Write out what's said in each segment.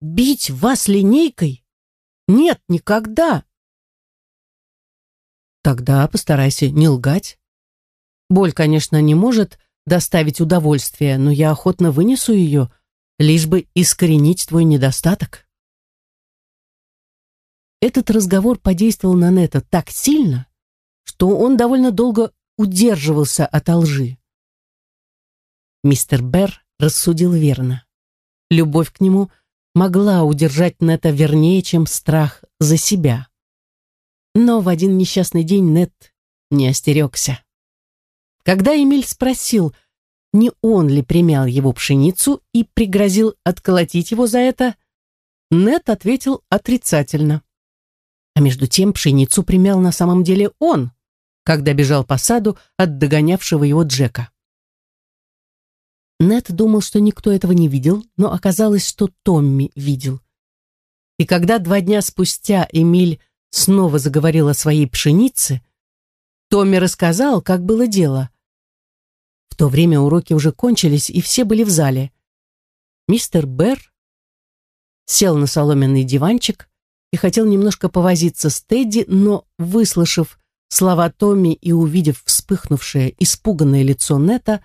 Бить вас линейкой? Нет, никогда. Тогда постарайся не лгать. Боль, конечно, не может доставить удовольствие, но я охотно вынесу ее, лишь бы искоренить твой недостаток. Этот разговор подействовал на Нета так сильно, что он довольно долго удерживался от лжи. Мистер Берр рассудил верно. Любовь к нему могла удержать Нета вернее, чем страх за себя. Но в один несчастный день Нет не остерегся. Когда Эмиль спросил, не он ли примял его пшеницу и пригрозил отколотить его за это, Нет ответил отрицательно. А между тем пшеницу примял на самом деле он, когда бежал по саду от догонявшего его Джека. Нет думал, что никто этого не видел, но оказалось, что Томми видел. И когда два дня спустя Эмиль снова заговорил о своей пшенице, Томми рассказал, как было дело. В то время уроки уже кончились, и все были в зале. Мистер Берр сел на соломенный диванчик и хотел немножко повозиться с Тедди, но, выслушав слова Томми и увидев вспыхнувшее, испуганное лицо Нета,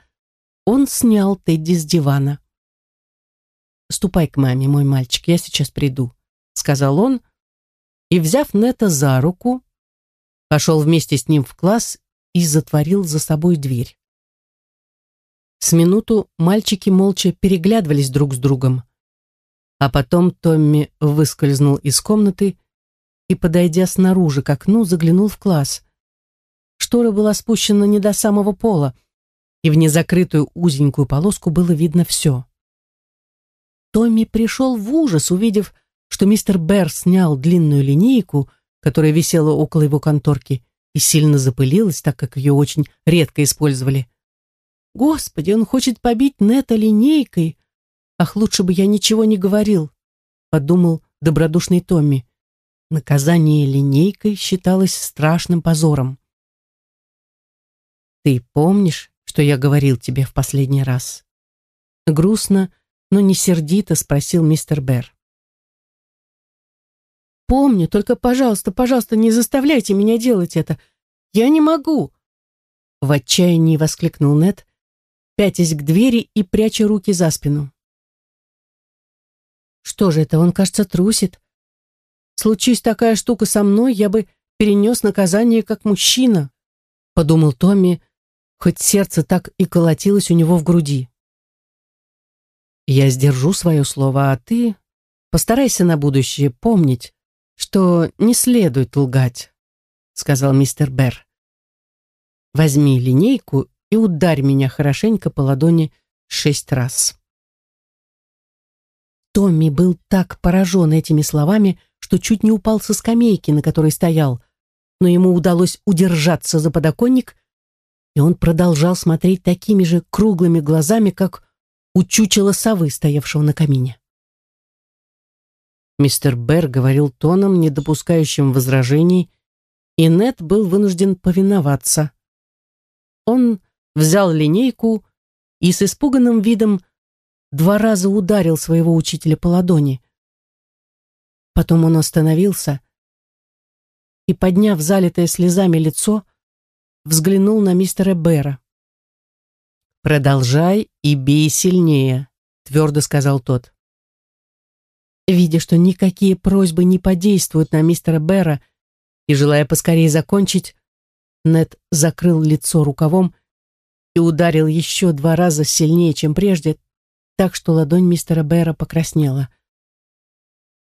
он снял Тедди с дивана. «Ступай к маме, мой мальчик, я сейчас приду», — сказал он, и, взяв Нета за руку, пошел вместе с ним в класс и затворил за собой дверь. С минуту мальчики молча переглядывались друг с другом. А потом Томми выскользнул из комнаты и, подойдя снаружи к окну, заглянул в класс. Штора была спущена не до самого пола, и в незакрытую узенькую полоску было видно все. Томми пришел в ужас, увидев, что мистер Берр снял длинную линейку, которая висела около его конторки, и сильно запылилась, так как ее очень редко использовали. «Господи, он хочет побить Нета линейкой! Ах, лучше бы я ничего не говорил!» — подумал добродушный Томми. Наказание линейкой считалось страшным позором. «Ты помнишь, что я говорил тебе в последний раз?» Грустно, но не сердито спросил мистер Берр. Помню, только, пожалуйста, пожалуйста, не заставляйте меня делать это. Я не могу!» В отчаянии воскликнул Нед, пятясь к двери и пряча руки за спину. «Что же это, он, кажется, трусит. Случись такая штука со мной, я бы перенес наказание как мужчина», подумал Томми, хоть сердце так и колотилось у него в груди. «Я сдержу свое слово, а ты постарайся на будущее помнить, что не следует лгать», — сказал мистер Берр. «Возьми линейку и ударь меня хорошенько по ладони шесть раз». Томми был так поражен этими словами, что чуть не упал со скамейки, на которой стоял, но ему удалось удержаться за подоконник, и он продолжал смотреть такими же круглыми глазами, как у чучела совы, стоявшего на камине. Мистер Берр говорил тоном, не допускающим возражений, и Нед был вынужден повиноваться. Он взял линейку и с испуганным видом два раза ударил своего учителя по ладони. Потом он остановился и, подняв залитое слезами лицо, взглянул на мистера Бера. «Продолжай и бей сильнее», — твердо сказал тот. Видя, что никакие просьбы не подействуют на мистера Бера, и желая поскорее закончить, Нед закрыл лицо рукавом и ударил еще два раза сильнее, чем прежде, так что ладонь мистера Бера покраснела.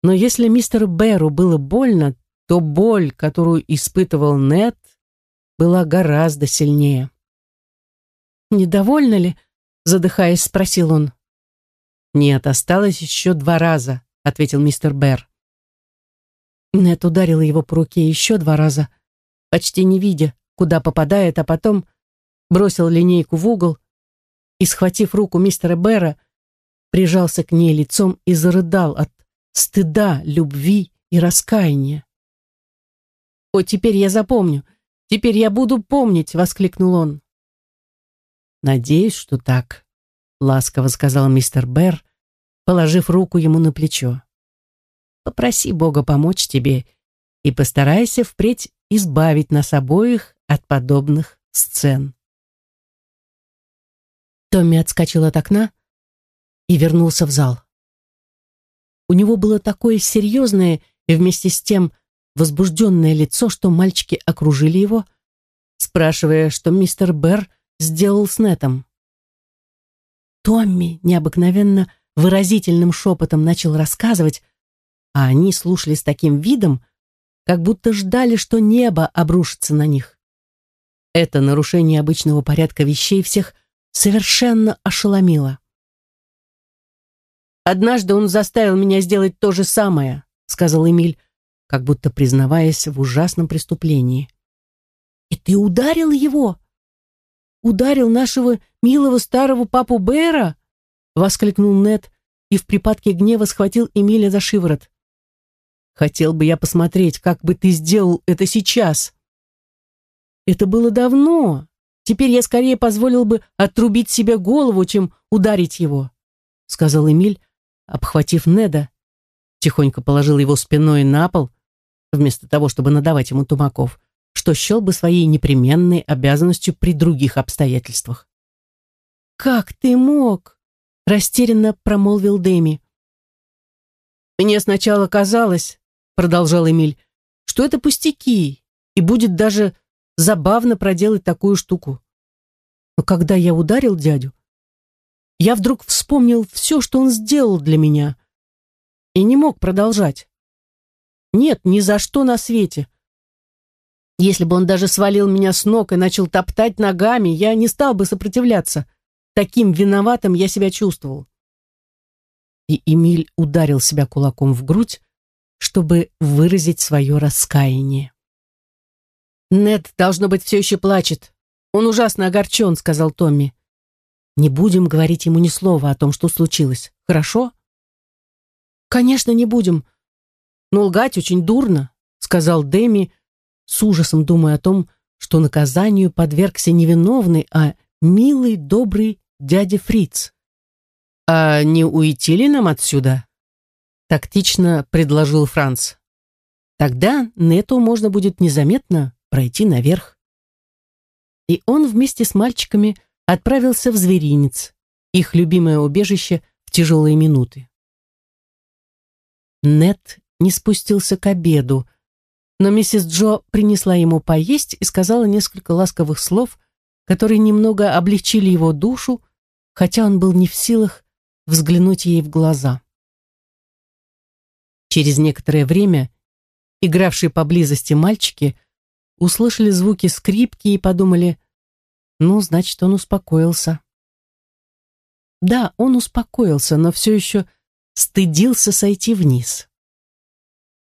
Но если мистеру Беру было больно, то боль, которую испытывал Нед, была гораздо сильнее. «Недовольна ли?» — задыхаясь, спросил он. «Нет, осталось еще два раза», ответил мистер Берр. Нет ударила его по руке еще два раза, почти не видя, куда попадает, а потом бросил линейку в угол и, схватив руку мистера Берра, прижался к ней лицом и зарыдал от стыда, любви и раскаяния. «О, теперь я запомню! Теперь я буду помнить!» — воскликнул он. «Надеюсь, что так», — ласково сказал мистер Берр, положив руку ему на плечо. попроси Бога помочь тебе и постарайся впредь избавить нас обоих от подобных сцен. Томми отскочил от окна и вернулся в зал. У него было такое серьезное и вместе с тем возбужденное лицо, что мальчики окружили его, спрашивая, что мистер Берр сделал с Нетом. Томми необыкновенно выразительным шепотом начал рассказывать, а они слушали с таким видом, как будто ждали, что небо обрушится на них. Это нарушение обычного порядка вещей всех совершенно ошеломило. «Однажды он заставил меня сделать то же самое», сказал Эмиль, как будто признаваясь в ужасном преступлении. «И ты ударил его? Ударил нашего милого старого папу Бэра?» воскликнул Нед и в припадке гнева схватил Эмиля за шиворот. «Хотел бы я посмотреть, как бы ты сделал это сейчас». «Это было давно. Теперь я скорее позволил бы отрубить себе голову, чем ударить его», сказал Эмиль, обхватив Неда, тихонько положил его спиной на пол, вместо того, чтобы надавать ему тумаков, что счел бы своей непременной обязанностью при других обстоятельствах. «Как ты мог?» — растерянно промолвил Дэми. «Мне сначала казалось, — продолжал Эмиль, — что это пустяки, и будет даже забавно проделать такую штуку. Но когда я ударил дядю, я вдруг вспомнил все, что он сделал для меня, и не мог продолжать. Нет, ни за что на свете. Если бы он даже свалил меня с ног и начал топтать ногами, я не стал бы сопротивляться. Таким виноватым я себя чувствовал. И Эмиль ударил себя кулаком в грудь, чтобы выразить свое раскаяние. «Нед, должно быть, все еще плачет. Он ужасно огорчен», — сказал Томми. «Не будем говорить ему ни слова о том, что случилось, хорошо?» «Конечно, не будем. Но лгать очень дурно», — сказал Дэми, с ужасом думая о том, что наказанию подвергся невиновный, а милый, добрый дядя Фриц. «А не уйти ли нам отсюда?» — тактично предложил Франц. «Тогда Нету можно будет незаметно пройти наверх». И он вместе с мальчиками отправился в зверинец, их любимое убежище в тяжелые минуты. Нет не спустился к обеду, но миссис Джо принесла ему поесть и сказала несколько ласковых слов, которые немного облегчили его душу, хотя он был не в силах взглянуть ей в глаза. Через некоторое время игравшие поблизости мальчики услышали звуки скрипки и подумали, ну, значит, он успокоился. Да, он успокоился, но все еще стыдился сойти вниз.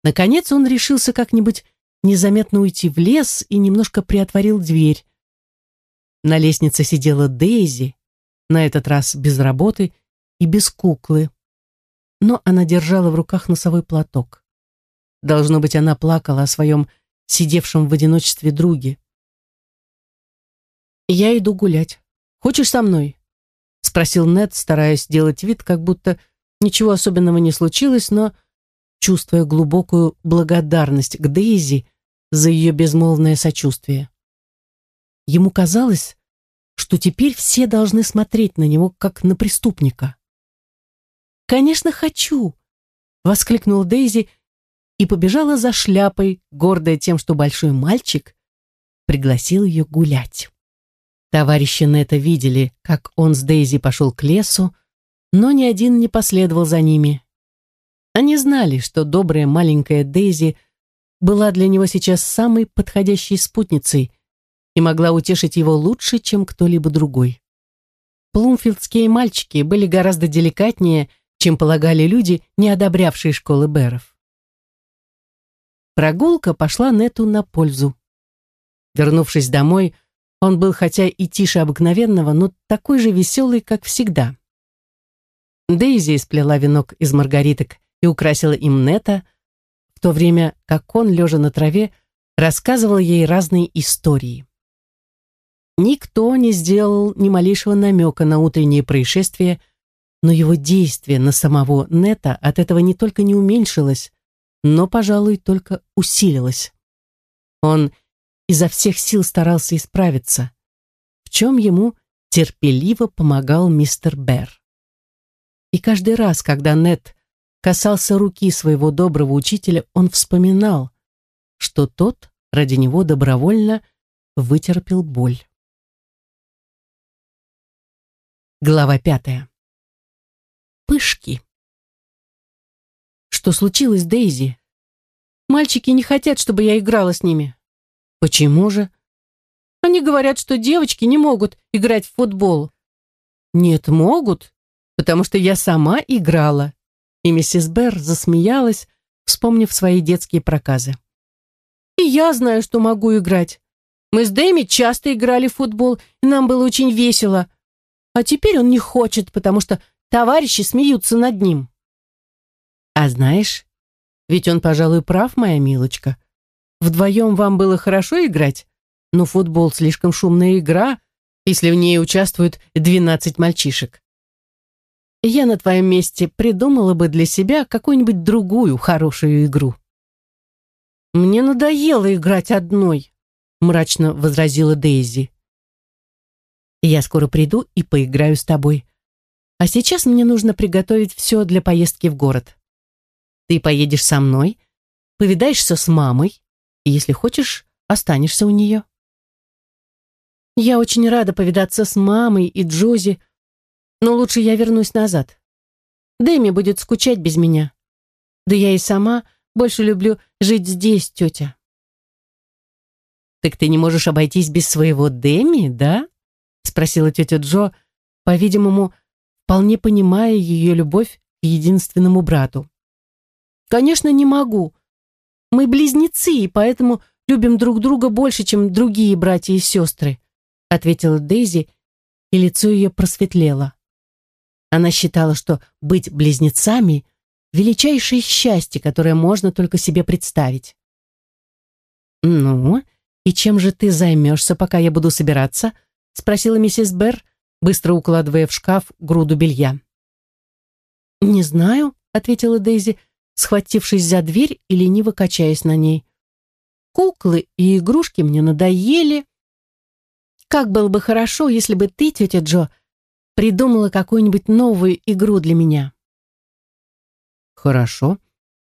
Наконец он решился как-нибудь незаметно уйти в лес и немножко приотворил дверь. На лестнице сидела Дейзи, на этот раз без работы и без куклы. Но она держала в руках носовой платок. Должно быть, она плакала о своем сидевшем в одиночестве друге. «Я иду гулять. Хочешь со мной?» — спросил Нед, стараясь сделать вид, как будто Ничего особенного не случилось, но, чувствуя глубокую благодарность к Дейзи за ее безмолвное сочувствие. Ему казалось, что теперь все должны смотреть на него, как на преступника. «Конечно, хочу!» — воскликнул Дейзи и побежала за шляпой, гордая тем, что большой мальчик пригласил ее гулять. Товарищи Нета видели, как он с Дейзи пошел к лесу, но ни один не последовал за ними. Они знали, что добрая маленькая Дейзи была для него сейчас самой подходящей спутницей и могла утешить его лучше, чем кто-либо другой. Плумфилдские мальчики были гораздо деликатнее, чем полагали люди, не одобрявшие школы Бэров. Прогулка пошла Нету на пользу. Вернувшись домой, он был хотя и тише обыкновенного, но такой же веселый, как всегда. Дейзи сплела венок из маргариток и украсила им Нета, в то время как он, лежа на траве, рассказывал ей разные истории. Никто не сделал ни малейшего намека на утреннее происшествие, но его действие на самого Нета от этого не только не уменьшилось, но, пожалуй, только усилилась. Он изо всех сил старался исправиться, в чем ему терпеливо помогал мистер Берр. И каждый раз, когда Нет касался руки своего доброго учителя, он вспоминал, что тот ради него добровольно вытерпел боль. Глава пятая. Пышки. Что случилось, Дейзи? Мальчики не хотят, чтобы я играла с ними. Почему же? Они говорят, что девочки не могут играть в футбол. Нет, могут, потому что я сама играла. И миссис Берр засмеялась, вспомнив свои детские проказы. И я знаю, что могу играть. Мы с Дэми часто играли в футбол, и нам было очень весело. А теперь он не хочет, потому что товарищи смеются над ним. А знаешь, ведь он, пожалуй, прав, моя милочка. Вдвоем вам было хорошо играть, но футбол слишком шумная игра, если в ней участвуют двенадцать мальчишек. Я на твоем месте придумала бы для себя какую-нибудь другую хорошую игру. Мне надоело играть одной, мрачно возразила Дейзи. Я скоро приду и поиграю с тобой. А сейчас мне нужно приготовить все для поездки в город. Ты поедешь со мной, повидаешься с мамой, и, если хочешь, останешься у нее. Я очень рада повидаться с мамой и Джози, но лучше я вернусь назад. Дэми будет скучать без меня. Да я и сама больше люблю жить здесь, тетя. «Так ты не можешь обойтись без своего Дэми, да?» спросила тетя Джо, по-видимому, вполне понимая ее любовь к единственному брату. Конечно, не могу. Мы близнецы, и поэтому любим друг друга больше, чем другие братья и сестры, ответила Дейзи, и лицо ее просветлело. Она считала, что быть близнецами — величайшее счастье, которое можно только себе представить. «Ну, и чем же ты займешься, пока я буду собираться?» — спросила миссис Берр, быстро укладывая в шкаф груду белья. «Не знаю», — ответила Дейзи, — схватившись за дверь и лениво качаясь на ней. «Куклы и игрушки мне надоели. Как было бы хорошо, если бы ты, тетя Джо, придумала какую-нибудь новую игру для меня». «Хорошо.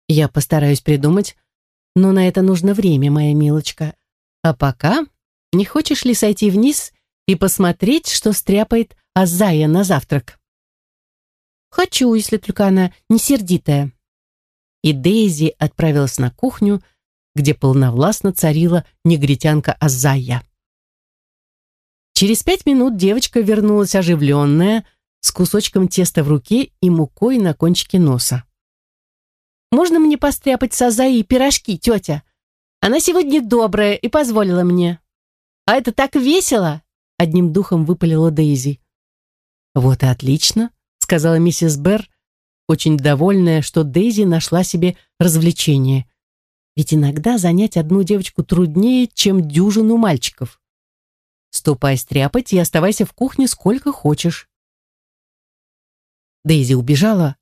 Я постараюсь придумать, но на это нужно время, моя милочка. А пока не хочешь ли сойти вниз и посмотреть, что стряпает Азая на завтрак?» «Хочу, если только она не сердитая», и Дейзи отправилась на кухню, где полновластно царила негритянка Азая. Через пять минут девочка вернулась оживленная, с кусочком теста в руке и мукой на кончике носа. «Можно мне постряпать с Азаей пирожки, тетя? Она сегодня добрая и позволила мне. А это так весело!» — одним духом выпалила Дейзи. «Вот и отлично», — сказала миссис Берр, очень довольная, что Дейзи нашла себе развлечение. Ведь иногда занять одну девочку труднее, чем дюжину мальчиков. Ступай стряпать и оставайся в кухне сколько хочешь. Дейзи убежала,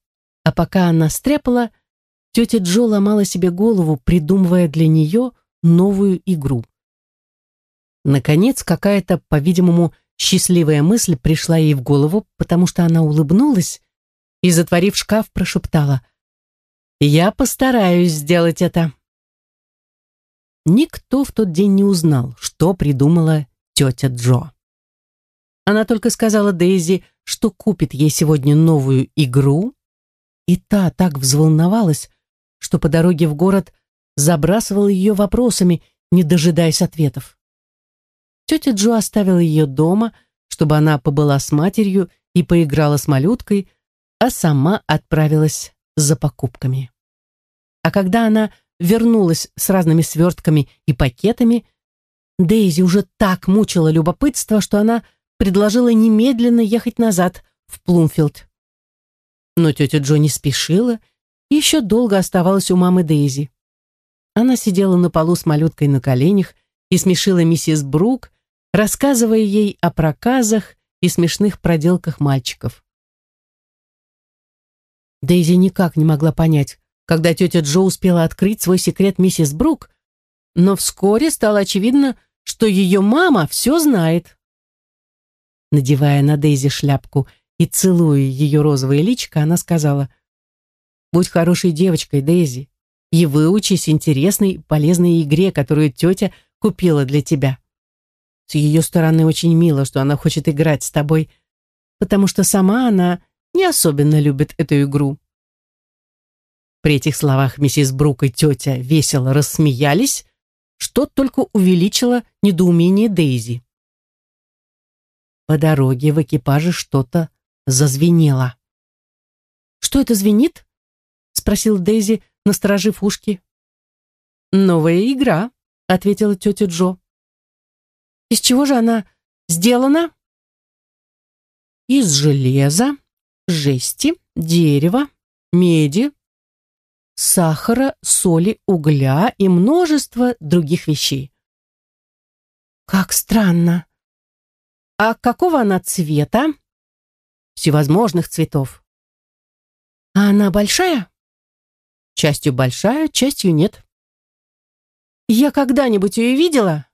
а пока она стряпала, тетя Джо ломала себе голову, придумывая для нее новую игру. Наконец, какая-то, по-видимому, счастливая мысль пришла ей в голову, потому что она улыбнулась и, затворив шкаф, прошептала «Я постараюсь сделать это». Никто в тот день не узнал, что придумала тетя Джо. Она только сказала Дейзи, что купит ей сегодня новую игру, и та так взволновалась, что по дороге в город забрасывала ее вопросами, не дожидаясь ответов. Тетя Джо оставила ее дома, чтобы она побыла с матерью и поиграла с малюткой, а сама отправилась за покупками. А когда она вернулась с разными свертками и пакетами, Дейзи уже так мучила любопытство, что она предложила немедленно ехать назад в Плумфилд. Но тетя Джо не спешила и еще долго оставалась у мамы Дейзи. Она сидела на полу с малюткой на коленях и смешила миссис Брук, рассказывая ей о проказах и смешных проделках мальчиков. Дейзи никак не могла понять, когда тетя Джо успела открыть свой секрет миссис Брук, но вскоре стало очевидно, что ее мама все знает. Надевая на Дейзи шляпку и целуя ее розовое личико, она сказала, «Будь хорошей девочкой, Дейзи, и выучись интересной, полезной игре, которую тетя купила для тебя. С ее стороны очень мило, что она хочет играть с тобой, потому что сама она не особенно любит эту игру». При этих словах миссис Брук и тетя весело рассмеялись, что только увеличило недоумение Дейзи. По дороге в экипаже что-то зазвенело. «Что это звенит?» — спросил Дейзи, насторожив ушки. «Новая игра», — ответила тетя Джо. «Из чего же она сделана?» «Из железа, жести, дерева, меди, сахара, соли, угля и множество других вещей. Как странно. А какого она цвета? Всевозможных цветов. А она большая? Частью большая, частью нет. Я когда-нибудь ее видела?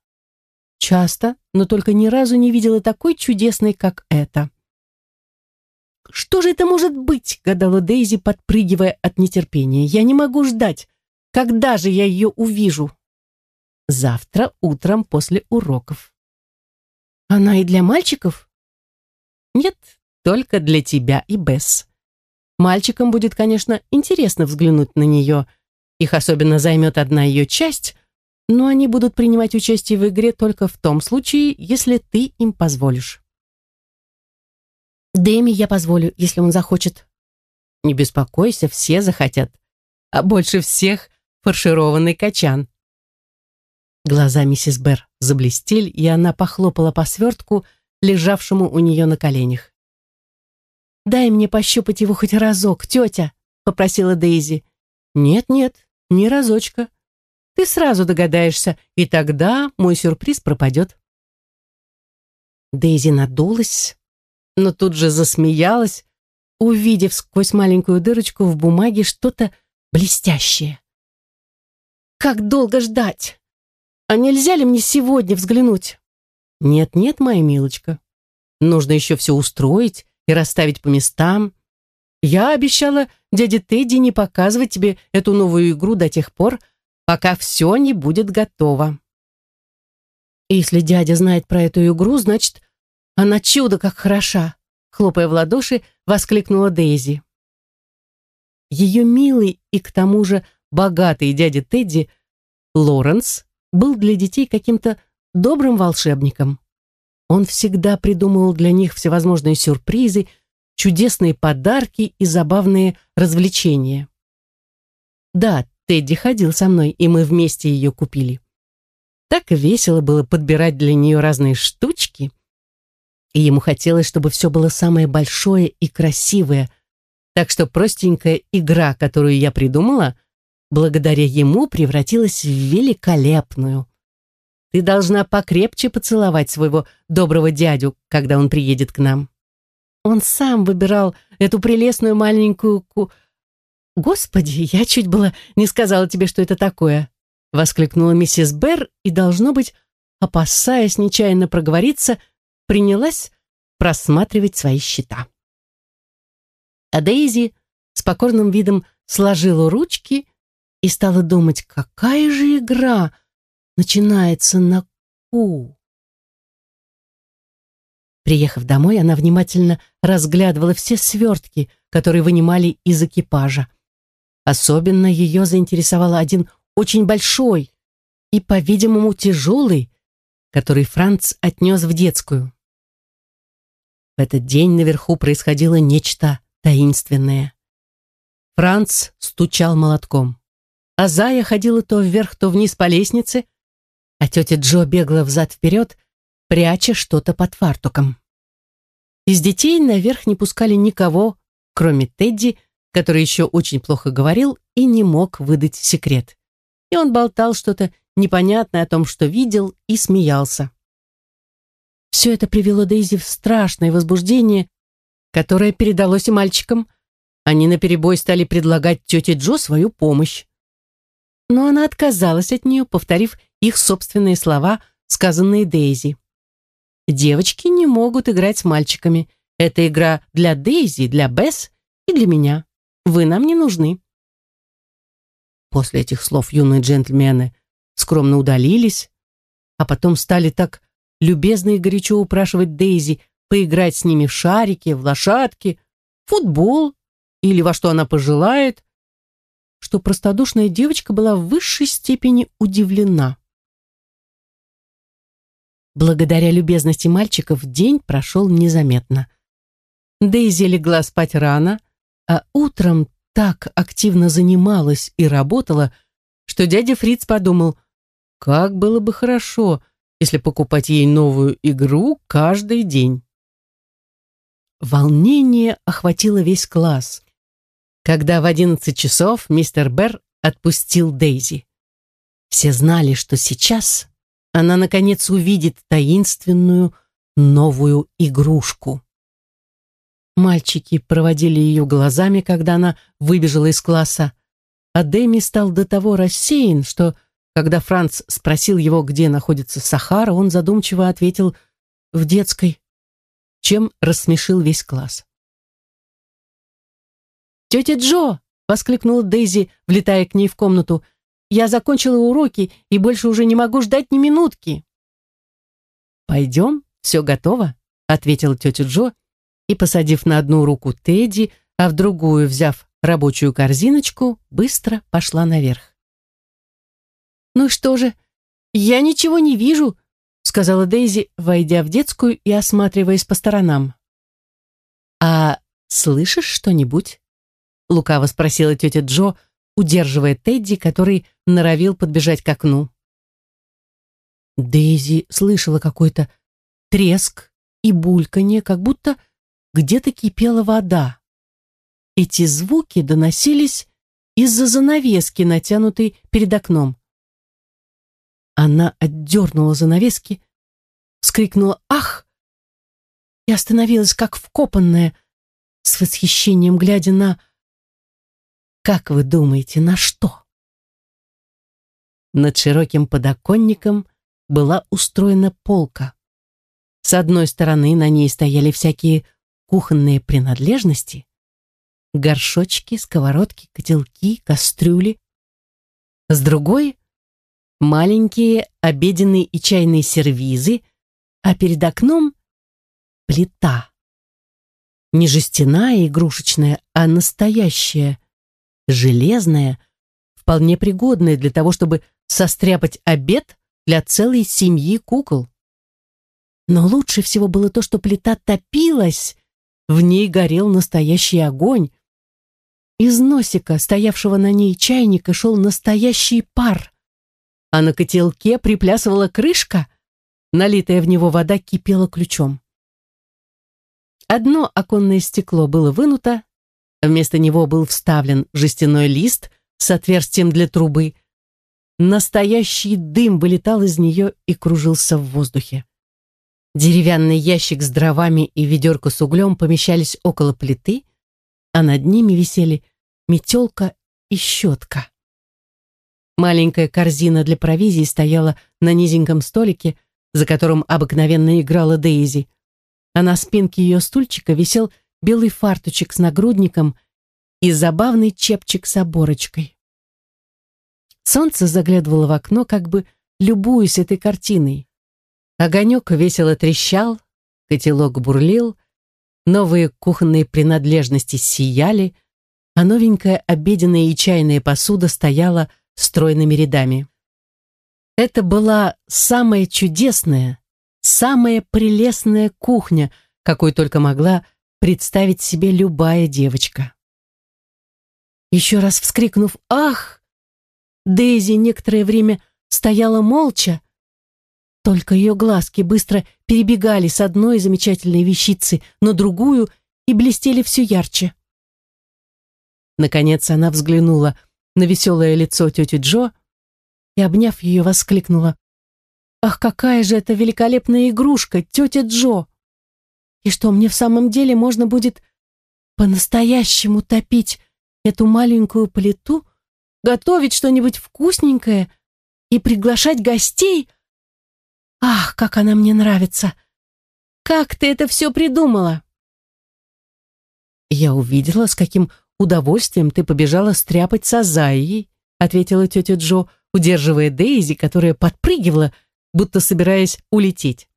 Часто, но только ни разу не видела такой чудесной, как эта. «Что же это может быть?» — гадала Дейзи, подпрыгивая от нетерпения. «Я не могу ждать. Когда же я ее увижу?» «Завтра утром после уроков». «Она и для мальчиков?» «Нет, только для тебя и Бесс. Мальчикам будет, конечно, интересно взглянуть на нее. Их особенно займет одна ее часть, но они будут принимать участие в игре только в том случае, если ты им позволишь». Дэми я позволю, если он захочет. Не беспокойся, все захотят. А больше всех фаршированный качан. Глаза миссис Берр заблестели, и она похлопала по свертку, лежавшему у нее на коленях. «Дай мне пощупать его хоть разок, тетя», — попросила Дейзи. «Нет-нет, ни разочка. Ты сразу догадаешься, и тогда мой сюрприз пропадет». Дейзи надулась, но тут же засмеялась, увидев сквозь маленькую дырочку в бумаге что-то блестящее. «Как долго ждать? А нельзя ли мне сегодня взглянуть?» «Нет-нет, моя милочка. Нужно еще все устроить и расставить по местам. Я обещала дяде Тедди не показывать тебе эту новую игру до тех пор, пока все не будет готово». «Если дядя знает про эту игру, значит, она чудо как хороша!» Хлопая в ладоши, воскликнула Дейзи. Ее милый и к тому же богатый дядя Тедди, Лоренс, был для детей каким-то добрым волшебником. Он всегда придумывал для них всевозможные сюрпризы, чудесные подарки и забавные развлечения. Да, Тедди ходил со мной, и мы вместе ее купили. Так весело было подбирать для нее разные штучки и ему хотелось, чтобы все было самое большое и красивое, так что простенькая игра, которую я придумала, благодаря ему превратилась в великолепную. Ты должна покрепче поцеловать своего доброго дядю, когда он приедет к нам. Он сам выбирал эту прелестную маленькую ку... Господи, я чуть было не сказала тебе, что это такое, воскликнула миссис Берр и, должно быть, опасаясь нечаянно проговориться, принялась просматривать свои счета. А Дейзи с покорным видом сложила ручки и стала думать, какая же игра начинается на «ку». Приехав домой, она внимательно разглядывала все свертки, которые вынимали из экипажа. Особенно ее заинтересовал один очень большой и, по-видимому, тяжелый, который Франц отнес в детскую. В этот день наверху происходило нечто таинственное. Франц стучал молотком. А Зая ходила то вверх, то вниз по лестнице, а тетя Джо бегала взад-вперед, пряча что-то под фартуком. Из детей наверх не пускали никого, кроме Тедди, который еще очень плохо говорил и не мог выдать секрет. И он болтал что-то непонятное о том, что видел, и смеялся. Все это привело Дейзи в страшное возбуждение, которое передалось и мальчикам. Они наперебой стали предлагать тете Джо свою помощь. Но она отказалась от нее, повторив их собственные слова, сказанные Дейзи. «Девочки не могут играть с мальчиками. Это игра для Дейзи, для Бесс и для меня. Вы нам не нужны». После этих слов юные джентльмены скромно удалились, а потом стали так любезно и горячо упрашивать Дейзи поиграть с ними в шарики, в лошадки, футбол или во что она пожелает, что простодушная девочка была в высшей степени удивлена. Благодаря любезности мальчиков день прошел незаметно. Дейзи легла спать рано, а утром так активно занималась и работала, что дядя Фриц подумал, как было бы хорошо, если покупать ей новую игру каждый день. Волнение охватило весь класс, когда в одиннадцать часов мистер Берр отпустил Дейзи. Все знали, что сейчас она наконец увидит таинственную новую игрушку. Мальчики проводили ее глазами, когда она выбежала из класса, а Дэми стал до того рассеян, что, когда Франц спросил его, где находится Сахара, он задумчиво ответил «в детской», чем рассмешил весь класс. «Тетя Джо!» — воскликнула Дейзи, влетая к ней в комнату. «Я закончила уроки и больше уже не могу ждать ни минутки». «Пойдем, все готово», — ответила тетя Джо, и, посадив на одну руку Тедди, а в другую, взяв рабочую корзиночку, быстро пошла наверх. «Ну что же, я ничего не вижу», — сказала Дейзи, войдя в детскую и осматриваясь по сторонам. «А слышишь что-нибудь?» — лукаво спросила тетя Джо, удерживая Тедди, который норовил подбежать к окну. Дейзи слышала какой-то треск и бульканье, как будто где-то кипела вода. Эти звуки доносились из-за занавески, натянутой перед окном. Она отдернула занавески, вскрикнула «Ах!» и остановилась, как вкопанная, с восхищением глядя на как вы думаете, на что? Над широким подоконником была устроена полка. С одной стороны на ней стояли всякие кухонные принадлежности, горшочки, сковородки, котелки, кастрюли. С другой — маленькие обеденные и чайные сервизы, а перед окном — плита. Не жестяная игрушечная, а настоящая, железная, вполне пригодная для того, чтобы состряпать обед для целой семьи кукол. Но лучше всего было то, что плита топилась, в ней горел настоящий огонь. Из носика, стоявшего на ней чайника, шел настоящий пар, а на котелке приплясывала крышка, налитая в него вода кипела ключом. Одно оконное стекло было вынуто, Вместо него был вставлен жестяной лист с отверстием для трубы. Настоящий дым вылетал из нее и кружился в воздухе. Деревянный ящик с дровами и ведерко с углем помещались около плиты, а над ними висели метелка и щетка. Маленькая корзина для провизии стояла на низеньком столике, за которым обыкновенно играла Дейзи, а на спинке ее стульчика висел белый фартучек с нагрудником и забавный чепчик с оборочкой. Солнце заглядывало в окно, как бы любуясь этой картиной. Огонек весело трещал, котелок бурлил, новые кухонные принадлежности сияли, а новенькая обеденная и чайная посуда стояла стройными рядами. Это была самая чудесная, самая прелестная кухня, какой только могла представить себе любая девочка. Еще раз вскрикнув «Ах!», Дейзи некоторое время стояла молча, только ее глазки быстро перебегали с одной замечательной вещицы на другую и блестели все ярче. Наконец она взглянула на веселое лицо тети Джо и, обняв ее, воскликнула «Ах, какая же это великолепная игрушка, тетя Джо!» И что, мне в самом деле можно будет по-настоящему топить эту маленькую плиту, готовить что-нибудь вкусненькое и приглашать гостей? Ах, как она мне нравится! Как ты это все придумала? Я увидела, с каким удовольствием ты побежала стряпать с Азаией, ответила тетя Джо, удерживая Дейзи, которая подпрыгивала, будто собираясь улететь.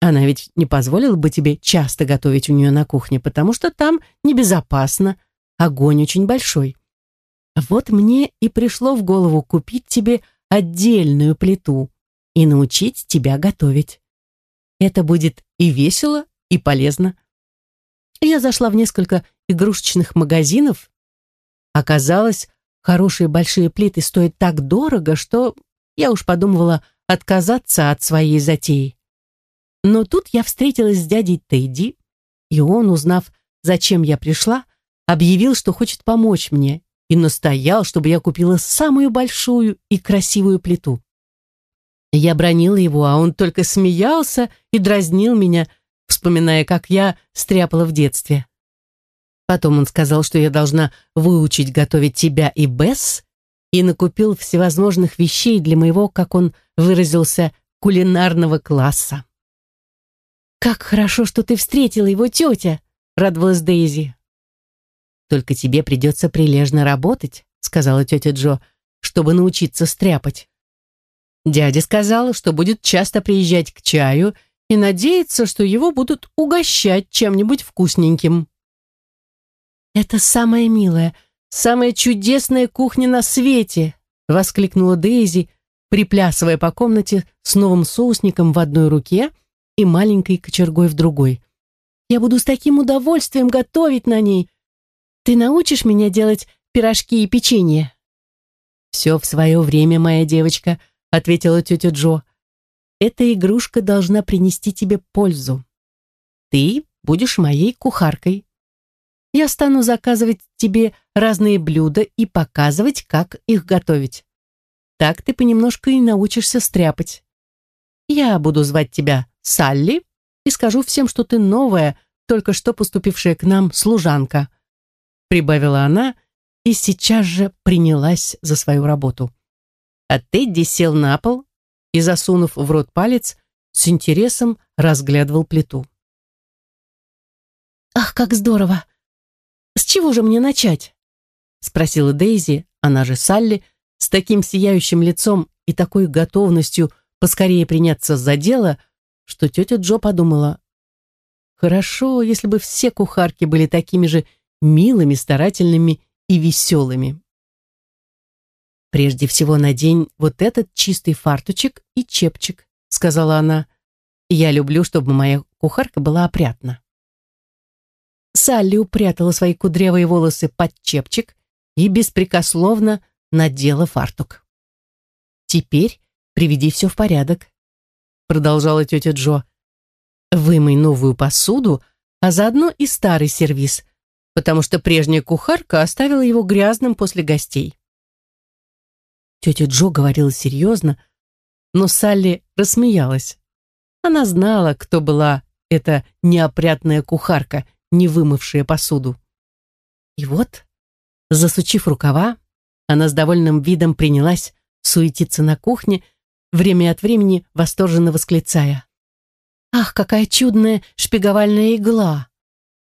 Она ведь не позволила бы тебе часто готовить у нее на кухне, потому что там небезопасно, огонь очень большой. Вот мне и пришло в голову купить тебе отдельную плиту и научить тебя готовить. Это будет и весело, и полезно. Я зашла в несколько игрушечных магазинов. Оказалось, хорошие большие плиты стоят так дорого, что я уж подумывала отказаться от своей затеи. Но тут я встретилась с дядей Тедди, и он, узнав, зачем я пришла, объявил, что хочет помочь мне, и настоял, чтобы я купила самую большую и красивую плиту. Я бронила его, а он только смеялся и дразнил меня, вспоминая, как я стряпала в детстве. Потом он сказал, что я должна выучить готовить тебя и Бесс, и накупил всевозможных вещей для моего, как он выразился, кулинарного класса. «Как хорошо, что ты встретила его, тетя!» — радовалась Дейзи. «Только тебе придется прилежно работать», — сказала тетя Джо, «чтобы научиться стряпать. Дядя сказал, что будет часто приезжать к чаю и надеется, что его будут угощать чем-нибудь вкусненьким». «Это самая милая, самая чудесная кухня на свете!» — воскликнула Дейзи, приплясывая по комнате с новым соусником в одной руке и маленькой кочергой в другой. «Я буду с таким удовольствием готовить на ней. Ты научишь меня делать пирожки и печенье?» «Все в свое время, моя девочка», — ответила тетя Джо. «Эта игрушка должна принести тебе пользу. Ты будешь моей кухаркой. Я стану заказывать тебе разные блюда и показывать, как их готовить. Так ты понемножку и научишься стряпать. Я буду звать тебя Салли и скажу всем, что ты новая, только что поступившая к нам служанка», прибавила она и сейчас же принялась за свою работу. А Тедди сел на пол и, засунув в рот палец, с интересом разглядывал плиту. «Ах, как здорово! С чего же мне начать?» спросила Дейзи, она же Салли, с таким сияющим лицом и такой готовностью поскорее приняться за дело, что тетя Джо подумала, хорошо, если бы все кухарки были такими же милыми, старательными и веселыми. «Прежде всего надень вот этот чистый фартучек и чепчик», сказала она. «Я люблю, чтобы моя кухарка была опрятна». Салли упрятала свои кудрявые волосы под чепчик и беспрекословно надела фартук. «Теперь приведи все в порядок», продолжала тетя Джо. «Вымой новую посуду, а заодно и старый сервиз, потому что прежняя кухарка оставила его грязным после гостей». Тетя Джо говорила серьезно, но Салли рассмеялась. Она знала, кто была эта неопрятная кухарка, не вымывшая посуду. И вот, засучив рукава, она с довольным видом принялась суетиться на кухне, время от времени восторженно восклицая. «Ах, какая чудная шпиговальная игла!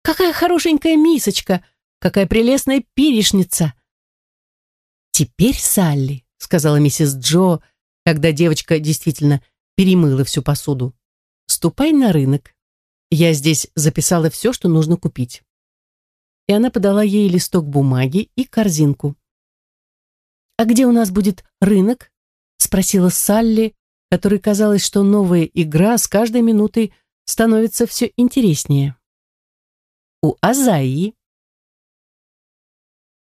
Какая хорошенькая мисочка! Какая прелестная перешница!» «Теперь, Салли», — сказала миссис Джо, когда девочка действительно перемыла всю посуду, «ступай на рынок. Я здесь записала все, что нужно купить». И она подала ей листок бумаги и корзинку. «А где у нас будет рынок?» спросила Салли, которой казалось, что новая игра с каждой минутой становится все интереснее. У Азаи.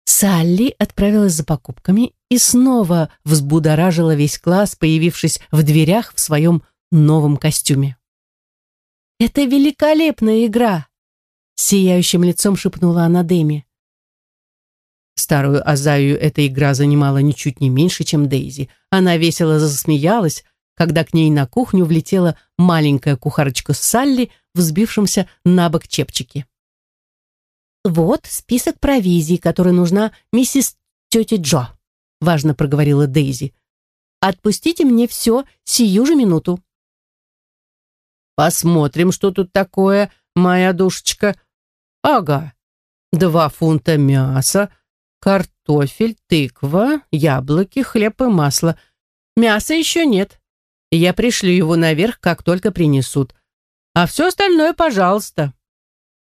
Салли отправилась за покупками и снова взбудоражила весь класс, появившись в дверях в своем новом костюме. «Это великолепная игра!» Сияющим лицом шепнула она Дэми. Старую Азаю эта игра занимала ничуть не меньше, чем Дейзи. Она весело засмеялась, когда к ней на кухню влетела маленькая кухарочка Салли, взбившимся на бок чепчики. «Вот список провизии, который нужна миссис тети Джо», — важно проговорила Дейзи. «Отпустите мне все сию же минуту». «Посмотрим, что тут такое, моя душечка. Ага, два фунта мяса, картофель, тыква, яблоки, хлеб и масло. Мяса еще нет. Я пришлю его наверх, как только принесут. А все остальное, пожалуйста».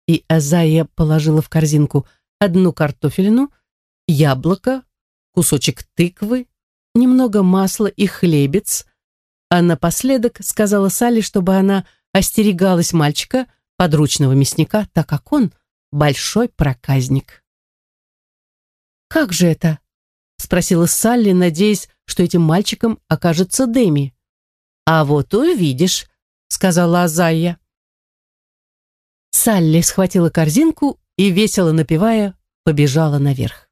И Азая положила в корзинку одну картофелину, яблоко, кусочек тыквы, немного масла и хлебец, а напоследок сказала Салли, чтобы она остерегалась мальчика, подручного мясника, так как он большой проказник. «Как же это?» — спросила Салли, надеясь, что этим мальчиком окажется Дэми. «А вот увидишь», — сказала Азая. Салли схватила корзинку и, весело напевая, побежала наверх.